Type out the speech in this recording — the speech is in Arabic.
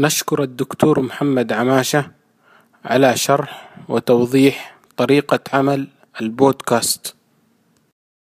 نشكر الدكتور محمد عماشة على شرح وتوضيح طريقة عمل البودكاست.